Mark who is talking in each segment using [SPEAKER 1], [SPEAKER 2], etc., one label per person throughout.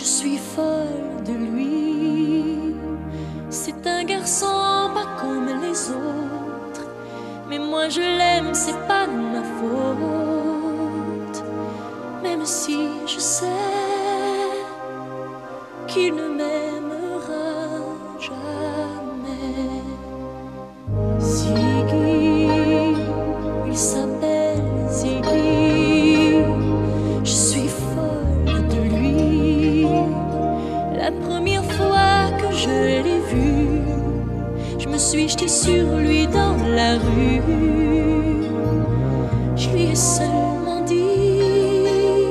[SPEAKER 1] Je suis folle de lui. C'est un garçon pas comme les autres. Mais moi je l'aime, c'est pas ma faute. Même si je sais qu'il ne je me suis jetée sur lui dans la rue. Je lui ai seulement dit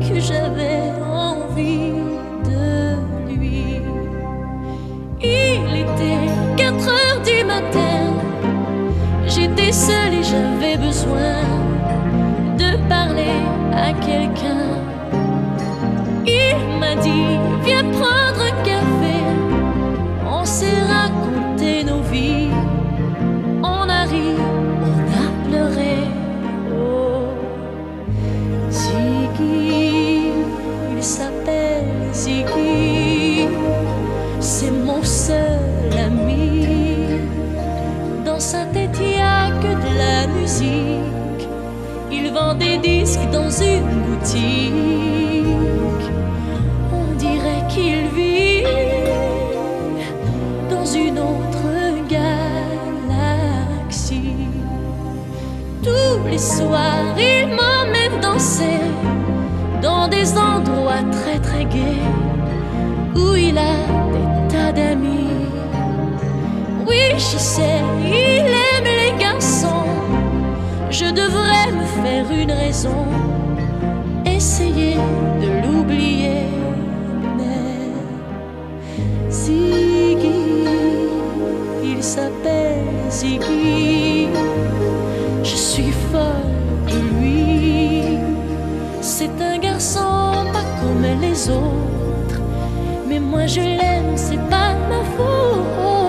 [SPEAKER 1] que j'avais envie de lui. Il était 4 heures du matin. J'étais seule et j'avais besoin de parler à quelqu'un. Il m'a dit seul ami. Dans sa tête, il a que de la musique. Il vend des disques dans une boutique. On dirait qu'il vit dans une autre galaxie. Tous les soirs, il m'emmène danser dans des endroits très très gais Oui, je sais, il aime les garçons. Je devrais me faire une raison, essayer de l'oublier. Mais Ziggy, il s'appelle Ziggy. Je suis folle de lui. C'est un garçon pas comme les autres. Mais moi je l'aime, c'est pas ma faute.